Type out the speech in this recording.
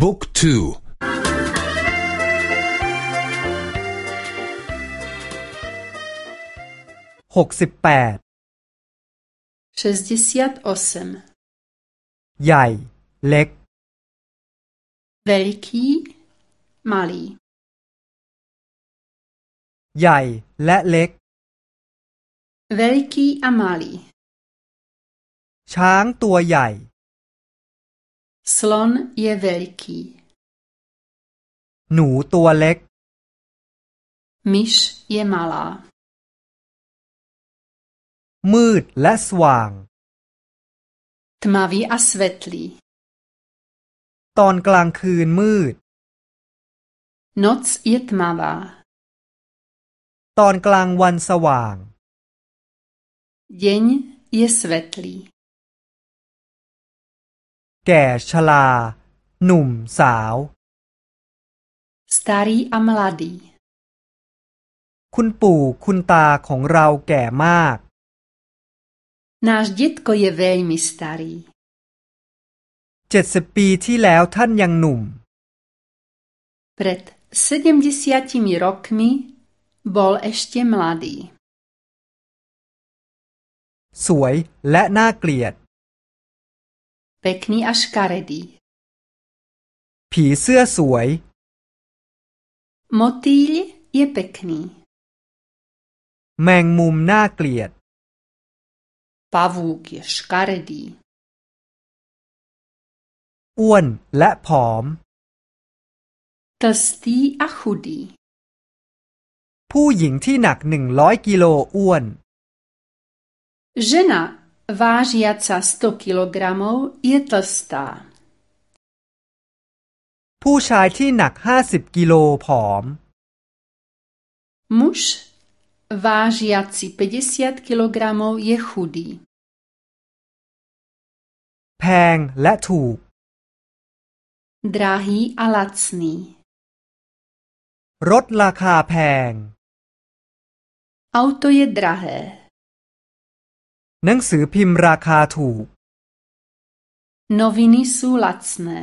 บุ๊กทูหกสิบแปดใหญ่ เล็ก veliký malý ใหญ่และเล็ก veliký a malý ช้างตัวใหญ่ slon je veliký หนูตัวเล็ก myš je malá มืดและสว่าง tmavý a svetlý ตอนกลางคืนมืด noc je tmavá ตอนกลางวันสว่าง deň je svetlý แก่ชรา หนุ่มสาว starý a mladý คุณปู่คุณตาของเราแก่มาก náš dětko je velmi starý เจ็ดสิบปีที่แล้วท่านยังหนุ่ม pred sedemdesiatimi rokmi bol ešte mladý สวยและน่าเกลียด pekný a škaredý ผีเสื้อสวย motýľ je pekný แมงมุมน่าเกลียด pavúk je škaredý อ้วนและผอม tlstý a chudý ผู้หญิงที่หนักหนึ่งร้อยกิโลอ้วน žena vážiaca 100 kilogramov je tlstá ผู้ชายที่หนักห้าสิบกิโลผอม muž vážiaci 50 kilogramov je chudý แพงและถูก drahý a lacný รถราคาแพง auto je drahé หนังสือพิมพ์ราคาถูก noviny sú lacné